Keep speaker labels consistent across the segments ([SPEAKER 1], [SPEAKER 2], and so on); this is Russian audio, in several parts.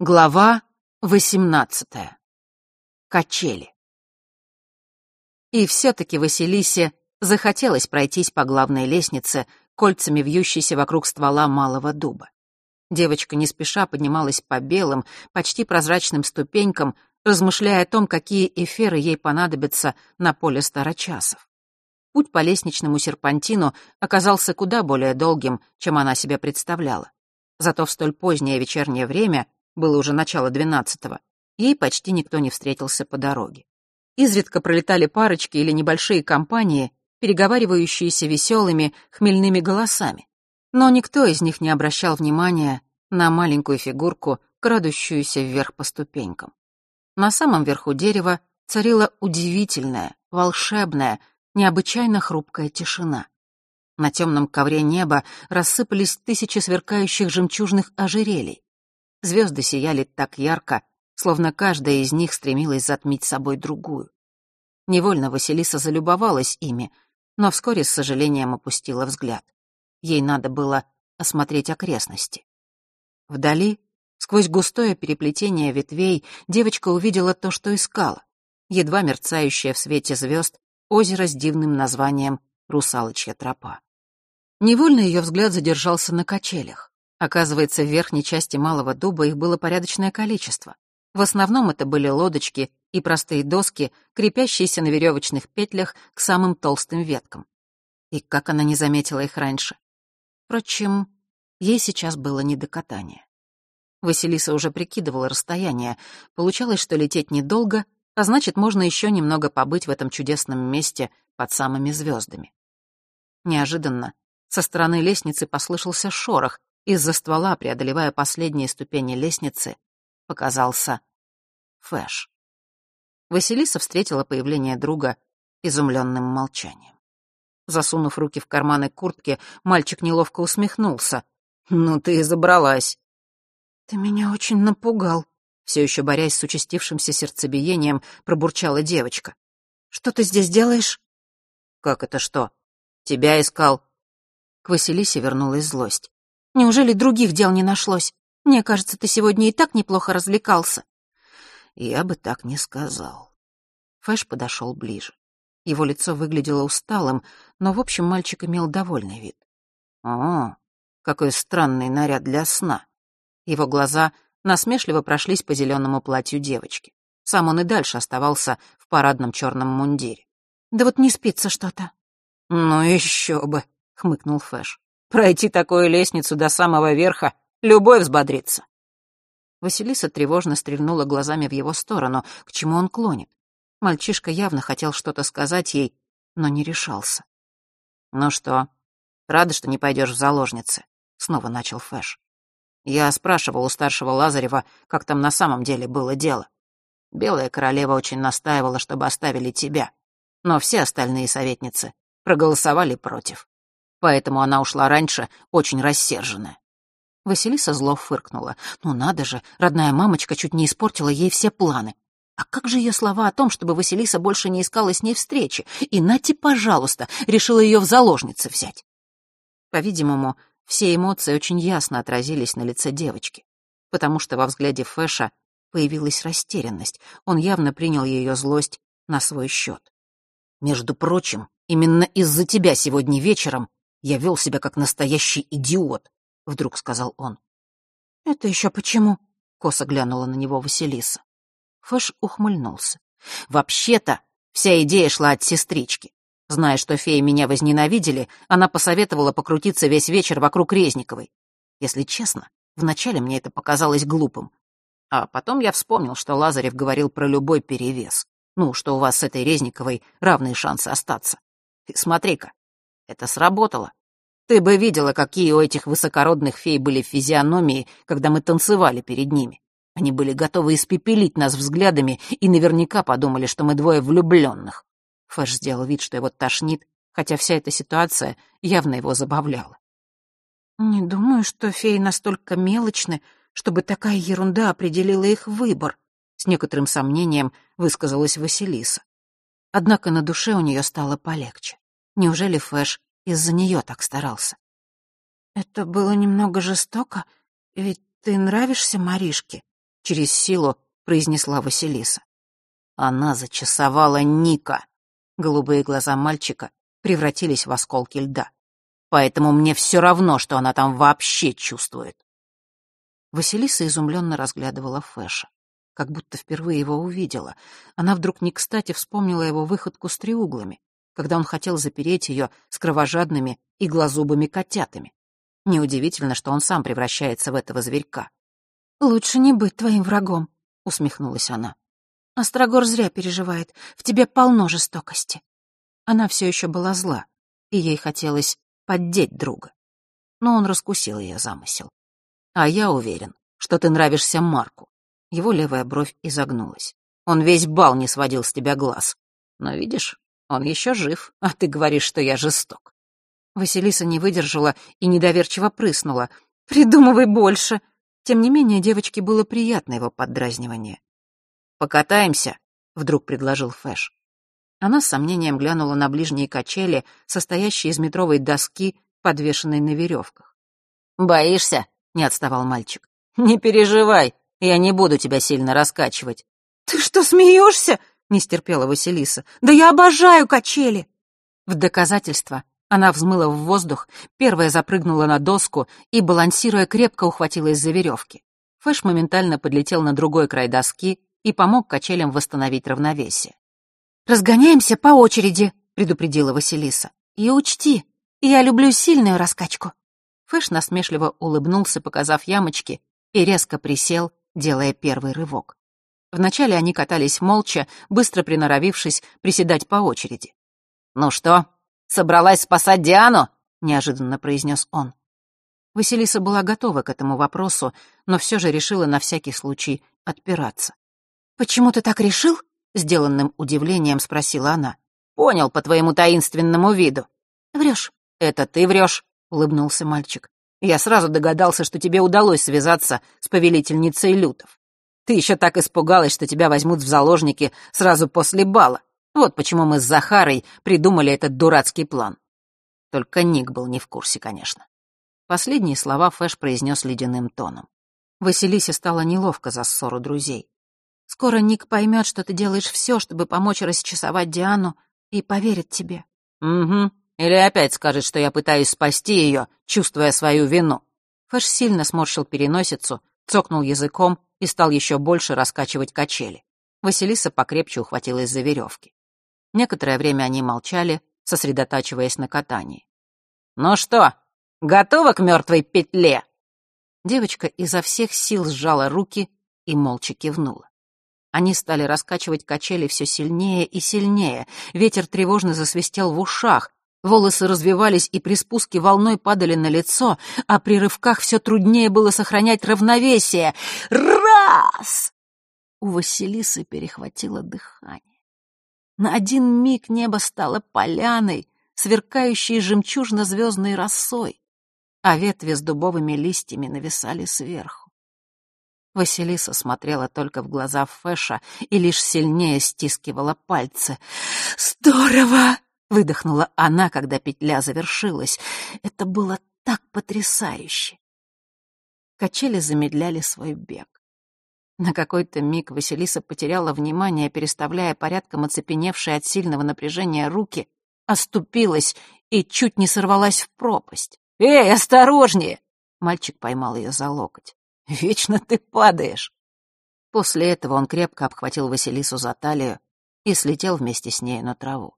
[SPEAKER 1] Глава восемнадцатая. Качели. И все-таки Василисе захотелось пройтись по главной лестнице, кольцами вьющейся вокруг ствола малого дуба. Девочка не спеша поднималась по белым, почти прозрачным ступенькам, размышляя о том, какие эфиры ей понадобятся на поле старочасов. Путь по лестничному серпантину оказался куда более долгим, чем она себе представляла. Зато в столь позднее вечернее время — было уже начало двенадцатого, ей почти никто не встретился по дороге. Изредка пролетали парочки или небольшие компании, переговаривающиеся веселыми, хмельными голосами. Но никто из них не обращал внимания на маленькую фигурку, крадущуюся вверх по ступенькам. На самом верху дерева царила удивительная, волшебная, необычайно хрупкая тишина. На темном ковре неба рассыпались тысячи сверкающих жемчужных ожерелий. Звезды сияли так ярко, словно каждая из них стремилась затмить собой другую. Невольно Василиса залюбовалась ими, но вскоре с сожалением опустила взгляд. Ей надо было осмотреть окрестности. Вдали, сквозь густое переплетение ветвей, девочка увидела то, что искала. Едва мерцающее в свете звезд озеро с дивным названием «Русалочья тропа». Невольно ее взгляд задержался на качелях. Оказывается, в верхней части малого дуба их было порядочное количество. В основном это были лодочки и простые доски, крепящиеся на веревочных петлях к самым толстым веткам. И как она не заметила их раньше. Впрочем, ей сейчас было не до катания. Василиса уже прикидывала расстояние. Получалось, что лететь недолго, а значит, можно еще немного побыть в этом чудесном месте под самыми звездами. Неожиданно со стороны лестницы послышался шорох, из-за ствола, преодолевая последние ступени лестницы, показался Фэш. Василиса встретила появление друга изумленным молчанием. Засунув руки в карманы куртки, мальчик неловко усмехнулся. «Ну ты и забралась».
[SPEAKER 2] «Ты меня очень напугал», — все еще борясь с участившимся сердцебиением, пробурчала девочка. «Что ты здесь делаешь?»
[SPEAKER 1] «Как это что? Тебя искал».
[SPEAKER 2] К Василисе вернулась злость. Неужели других дел не нашлось? Мне кажется, ты сегодня и так неплохо развлекался».
[SPEAKER 1] «Я бы так не сказал». Фэш подошел ближе. Его лицо выглядело усталым, но, в общем, мальчик имел довольный вид. «О, какой странный наряд для сна!» Его глаза насмешливо прошлись по зеленому платью девочки. Сам он и дальше оставался в парадном черном мундире.
[SPEAKER 2] «Да вот не спится что-то».
[SPEAKER 1] «Ну еще бы», — хмыкнул Фэш. Пройти такую лестницу до самого верха любой взбодрится. Василиса тревожно стрельнула глазами в его сторону, к чему он клонит. Мальчишка явно хотел что-то сказать ей, но не решался. «Ну что, рада, что не пойдешь в заложницы?» — снова начал Фэш. Я спрашивал у старшего Лазарева, как там на самом деле было дело. Белая королева очень настаивала, чтобы оставили тебя, но все остальные советницы проголосовали против поэтому она ушла раньше, очень рассерженная. Василиса зло фыркнула. Ну надо же, родная мамочка чуть не испортила ей все планы. А как же ее слова о том, чтобы Василиса больше не искала с ней встречи? И Нати, пожалуйста, решила ее в заложницы взять. По-видимому, все эмоции очень ясно отразились на лице девочки, потому что во взгляде Фэша появилась растерянность. Он явно принял ее злость на свой счет. «Между прочим, именно из-за тебя сегодня вечером я вел себя как настоящий идиот», — вдруг сказал он.
[SPEAKER 2] «Это еще почему?»
[SPEAKER 1] — косо глянула на него Василиса. Фэш ухмыльнулся. «Вообще-то вся идея шла от сестрички. Зная, что феи меня возненавидели, она посоветовала покрутиться весь вечер вокруг Резниковой. Если честно, вначале мне это показалось глупым. А потом я вспомнил, что Лазарев говорил про любой перевес. Ну, что у вас с этой Резниковой равные шансы остаться. Смотри-ка, это сработало. Ты бы видела, какие у этих высокородных фей были физиономии, когда мы танцевали перед ними. Они были готовы испепелить нас взглядами и наверняка подумали, что мы двое влюбленных. Фэш сделал вид, что его тошнит, хотя вся эта ситуация явно его забавляла.
[SPEAKER 2] «Не думаю, что феи настолько мелочны, чтобы такая ерунда определила их выбор», с некоторым сомнением высказалась Василиса. Однако на душе у нее стало полегче. Неужели Фэш из-за нее так старался? «Это было немного жестоко, ведь ты нравишься Маришке», через силу произнесла Василиса. Она зачесовала Ника. Голубые глаза мальчика превратились в осколки льда. Поэтому мне все равно, что она там вообще чувствует. Василиса изумленно разглядывала Фэша, как будто впервые его увидела. Она вдруг не кстати вспомнила его выходку с триуглами, когда он хотел запереть ее с кровожадными и глазубыми котятами. Неудивительно, что он сам превращается в этого зверька. «Лучше не быть твоим врагом», — усмехнулась она. «Острогор зря переживает. В тебе полно жестокости». Она все еще была зла, и ей хотелось поддеть друга. Но он раскусил ее замысел. «А я уверен, что ты нравишься Марку». Его левая бровь изогнулась. «Он весь бал не сводил с тебя глаз. Но видишь, он еще жив, а ты говоришь, что я жесток». Василиса не выдержала и недоверчиво прыснула. «Придумывай больше!» Тем не менее, девочке было приятно его поддразнивание. «Покатаемся», — вдруг предложил Фэш. Она с сомнением глянула на ближние качели, состоящие из метровой доски, подвешенной на веревках. «Боишься?» — не отставал мальчик. «Не переживай, я не буду тебя сильно раскачивать». «Ты что, смеешься?» — не стерпела Василиса. «Да я обожаю качели!» В доказательство она взмыла в воздух, первая запрыгнула на доску и, балансируя, крепко ухватилась за веревки. Фэш моментально подлетел на другой край доски и помог качелям восстановить равновесие. «Разгоняемся по очереди», — предупредила Василиса. «И учти, я люблю сильную раскачку». Фэш насмешливо улыбнулся, показав ямочки, и резко присел, делая первый рывок. Вначале они катались молча, быстро приноровившись приседать по очереди. «Ну что, собралась спасать Диану?» — неожиданно произнес он. Василиса была готова к этому вопросу, но все же решила на всякий случай отпираться. «Почему ты так решил?» — сделанным удивлением спросила она. «Понял по твоему таинственному виду». «Врешь». «Это ты врешь», — улыбнулся мальчик. «Я сразу догадался, что тебе удалось связаться с повелительницей лютов. Ты еще так испугалась, что тебя возьмут в заложники сразу после бала. Вот почему мы с Захарой придумали этот дурацкий план». Только Ник был не в курсе, конечно. Последние слова Фэш произнес ледяным тоном. Василисе стало неловко за ссору друзей. Скоро Ник поймет, что ты делаешь все, чтобы помочь расчесовать Диану, и поверит тебе. Угу. Или опять скажет, что я пытаюсь спасти ее, чувствуя свою вину. Фэш сильно сморщил переносицу, цокнул языком и стал еще больше раскачивать качели. Василиса покрепче ухватилась за веревки. Некоторое время они молчали, сосредотачиваясь на катании. «Ну что, готова к мертвой петле?» Девочка изо всех сил сжала руки и молча кивнула. Они стали раскачивать качели все сильнее и сильнее. Ветер тревожно засвистел в ушах. Волосы развивались и при спуске волной падали на лицо, а при рывках все труднее было сохранять равновесие. Раз! У Василисы перехватило дыхание. На один миг небо стало поляной, сверкающей жемчужно-звездной росой, а ветви с дубовыми листьями нависали сверху. Василиса смотрела только в глаза Фэша и лишь сильнее стискивала пальцы. «Здорово!» — выдохнула она, когда петля завершилась. Это было так потрясающе. Качели замедляли свой бег. На какой-то миг Василиса потеряла внимание, переставляя порядком оцепеневшие от сильного напряжения руки, оступилась и чуть не сорвалась в пропасть. «Эй, осторожнее!» Мальчик поймал ее за локоть. Вечно ты падаешь. После этого он крепко обхватил Василису за талию и слетел вместе с ней на траву.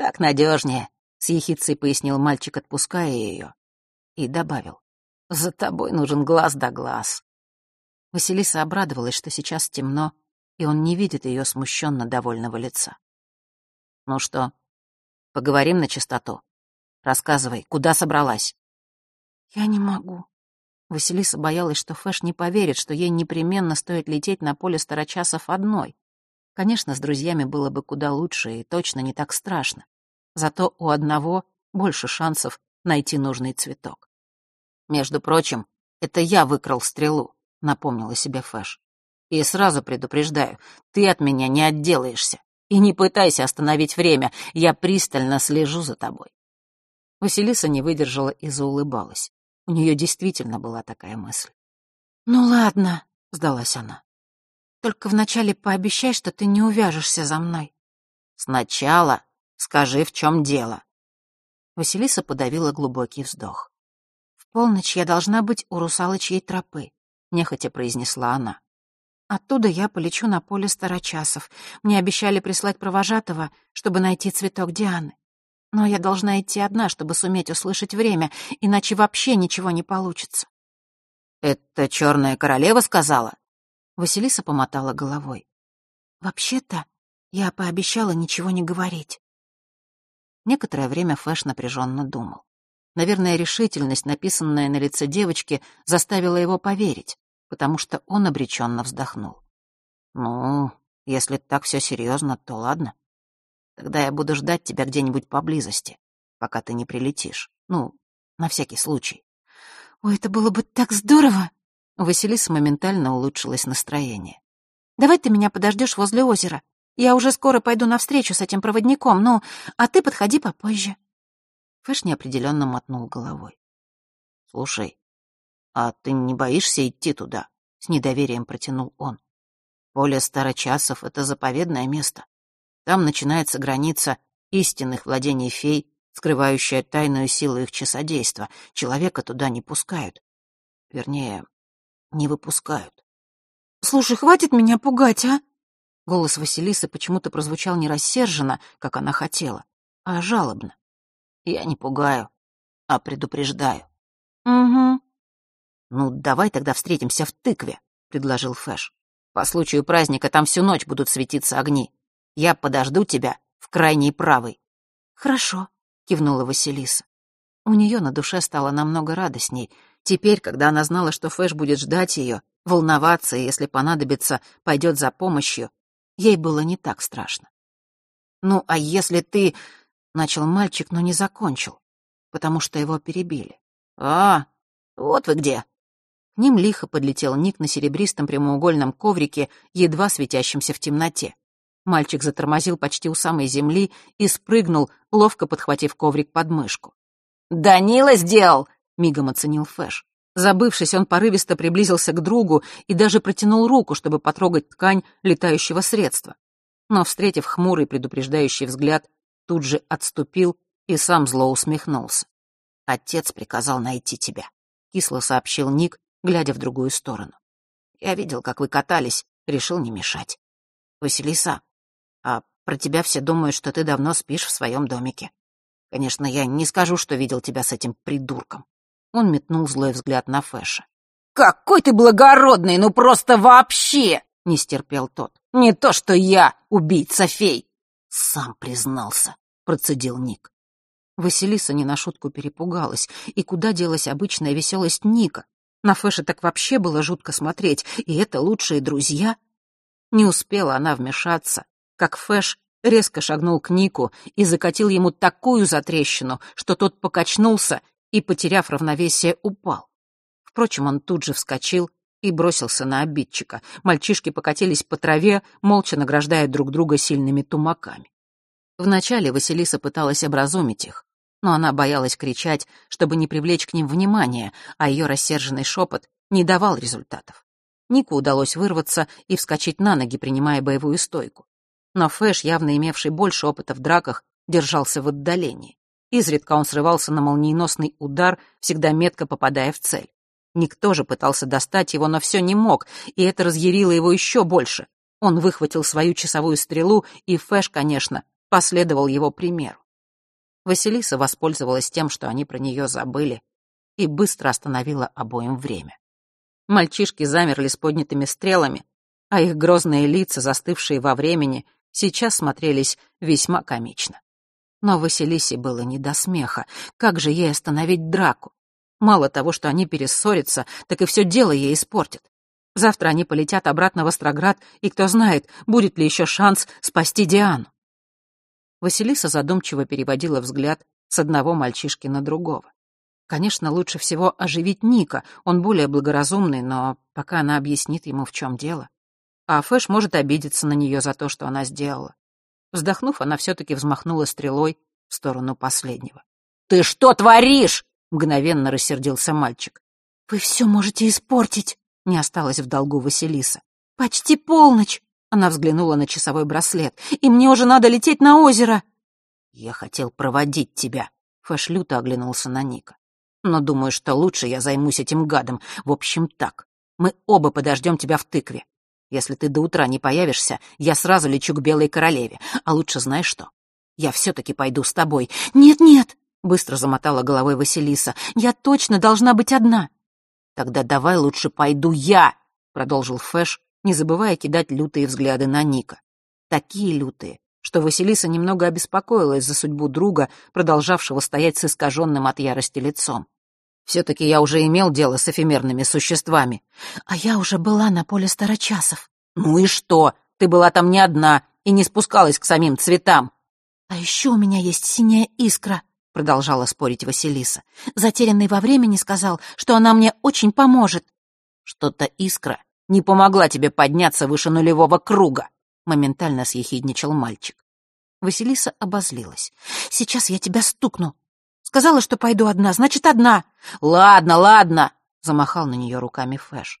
[SPEAKER 2] «Так надежнее», — с ехицей пояснил мальчик, отпуская ее, и добавил. «За тобой нужен глаз да глаз». Василиса обрадовалась, что сейчас темно, и он не видит ее смущенно довольного лица. «Ну что, поговорим на чистоту? Рассказывай, куда собралась?» «Я не могу», Василиса боялась, что Фэш не поверит, что ей непременно стоит лететь на поле старочасов одной. Конечно, с друзьями было бы куда лучше и точно не так страшно. Зато у одного больше шансов найти нужный цветок. «Между прочим, это я выкрал стрелу», — напомнила себе Фэш. «И сразу предупреждаю, ты от меня не отделаешься. И не пытайся остановить время, я пристально слежу за тобой». Василиса не выдержала и заулыбалась. У нее действительно была такая мысль. «Ну ладно», — сдалась она. Только вначале пообещай, что ты не увяжешься за мной».
[SPEAKER 1] «Сначала скажи, в чем дело».
[SPEAKER 2] Василиса подавила глубокий вздох. «В полночь я должна быть у русалочьей тропы», — нехотя произнесла она. «Оттуда я полечу на поле старочасов. Мне обещали прислать провожатого, чтобы найти цветок Дианы. Но я должна идти одна, чтобы суметь услышать время, иначе вообще ничего не получится.
[SPEAKER 1] «Это черная королева сказала?»
[SPEAKER 2] Василиса помотала головой. «Вообще-то я пообещала ничего не говорить». Некоторое время Фэш напряженно думал. Наверное, решительность, написанная на лице девочки, заставила его поверить, потому что он обреченно вздохнул. «Ну, если так все серьезно, то ладно. Тогда я буду ждать тебя где-нибудь поблизости, пока ты не прилетишь. Ну, на всякий случай.
[SPEAKER 1] «Ой, это было бы так здорово!» У Василисы моментально улучшилось настроение.
[SPEAKER 2] «Давай ты меня подождешь возле озера. Я уже скоро пойду навстречу с этим проводником, ну, а ты подходи попозже».
[SPEAKER 1] Фэш неопределенно мотнул головой. «Слушай, а ты не боишься идти туда?» — с недоверием протянул он. «Поле Старочасов — это заповедное место. Там начинается граница истинных владений фей скрывающая тайную силу их часодейства. Человека туда не пускают. Вернее, не выпускают.
[SPEAKER 2] «Слушай, хватит меня пугать, а?» Голос Василисы почему-то прозвучал не рассерженно, как она хотела, а жалобно.
[SPEAKER 1] «Я не пугаю, а предупреждаю».
[SPEAKER 2] «Угу».
[SPEAKER 1] «Ну, давай тогда встретимся в тыкве», — предложил Фэш. «По случаю праздника там всю ночь будут светиться огни. Я подожду тебя в крайней правой».
[SPEAKER 2] «Хорошо»,
[SPEAKER 1] кивнула Василиса.
[SPEAKER 2] У нее на душе стало намного радостней. Теперь, когда она знала, что Фэш будет ждать ее, волноваться, и, если понадобится, пойдет за помощью, ей было не так страшно. «Ну, а если ты...» — начал мальчик, но не закончил, потому что его перебили.
[SPEAKER 1] «А, вот вы где!»
[SPEAKER 2] К ним лихо подлетел Ник на серебристом прямоугольном коврике, едва светящемся в темноте. Мальчик затормозил почти у самой земли и спрыгнул, ловко подхватив коврик под мышку.
[SPEAKER 1] «Данила сделал!»
[SPEAKER 2] — мигом оценил Фэш. Забывшись, он порывисто приблизился к другу и даже протянул руку, чтобы потрогать ткань летающего средства. Но, встретив хмурый предупреждающий взгляд, тут же отступил и сам зло усмехнулся.
[SPEAKER 1] «Отец приказал найти тебя», — кисло сообщил Ник, глядя в другую сторону. «Я видел, как вы катались, решил не мешать. Василиса, а про тебя все думают, что ты давно спишь в своем домике. Конечно, я не скажу, что видел тебя с этим придурком. Он метнул злой взгляд на Фэша.
[SPEAKER 3] «Какой ты благородный, ну просто вообще!» — не стерпел тот. «Не то, что я, убийца фей!»
[SPEAKER 1] «Сам признался», — процедил Ник.
[SPEAKER 2] Василиса не на шутку перепугалась, и куда делась обычная веселость Ника? На Фэша так вообще было жутко смотреть, и это лучшие друзья. Не успела она вмешаться, как Фэш резко шагнул к Нику и закатил ему такую затрещину, что тот покачнулся и, потеряв равновесие, упал. Впрочем, он тут же вскочил и бросился на обидчика. Мальчишки покатились по траве, молча награждая друг друга сильными тумаками. Вначале Василиса пыталась образумить их, но она боялась кричать, чтобы не привлечь к ним внимания, а ее рассерженный шепот не давал результатов. Нику удалось вырваться и вскочить на ноги, принимая боевую стойку. Но Фэш, явно имевший больше опыта в драках, держался в отдалении. Изредка он срывался на молниеносный удар, всегда метко попадая в цель. Никто же пытался достать его, но все не мог, и это разъярило его еще больше. Он выхватил свою часовую стрелу, и Фэш, конечно, последовал его примеру. Василиса воспользовалась тем, что они про нее забыли, и быстро остановила обоим время. Мальчишки замерли с поднятыми стрелами, а их грозные лица, застывшие во времени, сейчас смотрелись весьма комично. Но Василисе было не до смеха. Как же ей остановить драку? Мало того, что они перессорятся, так и все дело ей испортят. Завтра они полетят обратно в Остроград, и кто знает, будет ли еще шанс спасти Диану. Василиса задумчиво переводила взгляд с одного мальчишки на другого. Конечно, лучше всего оживить Ника, он более благоразумный, но пока она объяснит ему, в чем дело а Фэш может обидеться на нее за то, что она сделала. Вздохнув, она все-таки взмахнула стрелой в сторону последнего.
[SPEAKER 3] «Ты что творишь?»
[SPEAKER 2] — мгновенно рассердился мальчик.
[SPEAKER 1] «Вы все можете испортить», —
[SPEAKER 2] не осталось в долгу Василиса. «Почти полночь!» — она взглянула на часовой браслет. «И мне уже надо лететь на озеро!»
[SPEAKER 3] «Я хотел проводить тебя», — Фэш люто оглянулся на Ника. «Но думаю, что лучше я займусь этим гадом. В общем, так. Мы оба подождем тебя в тыкве. Если ты до утра не появишься, я сразу лечу к Белой Королеве. А лучше знаешь что? Я все-таки пойду с тобой.
[SPEAKER 2] Нет-нет, быстро замотала головой Василиса. Я точно должна быть одна.
[SPEAKER 3] Тогда давай лучше пойду я, продолжил Фэш, не забывая кидать лютые взгляды на Ника. Такие лютые, что Василиса немного обеспокоилась за судьбу друга, продолжавшего стоять с искаженным от ярости лицом. Все-таки я уже имел дело с эфемерными существами.
[SPEAKER 2] А я уже была на поле старочасов.
[SPEAKER 3] Ну и что? Ты была там не одна и не спускалась к самим цветам.
[SPEAKER 2] А еще у меня есть синяя искра, продолжала спорить Василиса. Затерянный во времени сказал, что она мне очень поможет.
[SPEAKER 3] Что-то искра не помогла тебе подняться выше нулевого круга, моментально съехидничал мальчик.
[SPEAKER 2] Василиса обозлилась. «Сейчас я тебя стукну. Сказала, что пойду одна, значит, одна.
[SPEAKER 3] Ладно, ладно, замахал на нее руками Фэш.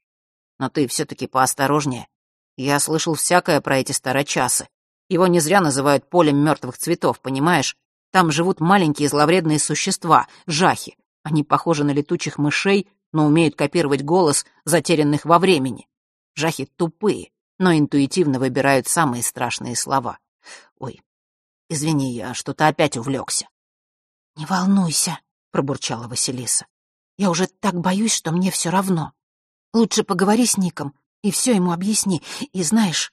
[SPEAKER 3] Но ты все-таки поосторожнее. Я слышал всякое про эти старочасы. Его не зря называют полем мертвых цветов, понимаешь? Там живут маленькие зловредные существа, жахи. Они похожи на летучих мышей, но умеют копировать голос затерянных во времени. Жахи тупые, но интуитивно выбирают самые страшные слова. Ой, извини, я что-то опять увлекся.
[SPEAKER 2] «Не волнуйся», — пробурчала Василиса. «Я уже так боюсь, что мне все равно. Лучше поговори с Ником и все ему объясни. И знаешь,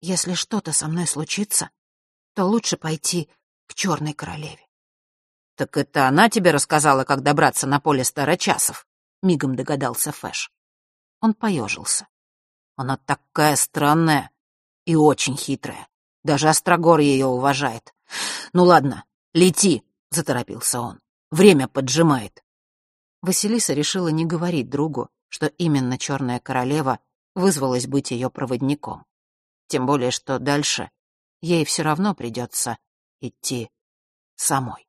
[SPEAKER 2] если что-то со мной случится, то лучше пойти к Черной Королеве».
[SPEAKER 3] «Так это она тебе рассказала, как добраться на поле старочасов?» — мигом догадался Фэш. Он поежился. «Она такая странная и очень хитрая. Даже Острогор ее уважает. Ну ладно, лети, — заторопился он. «Время поджимает». Василиса решила не говорить другу, что именно Черная Королева вызвалась быть ее проводником. Тем более, что дальше ей все равно придется идти самой.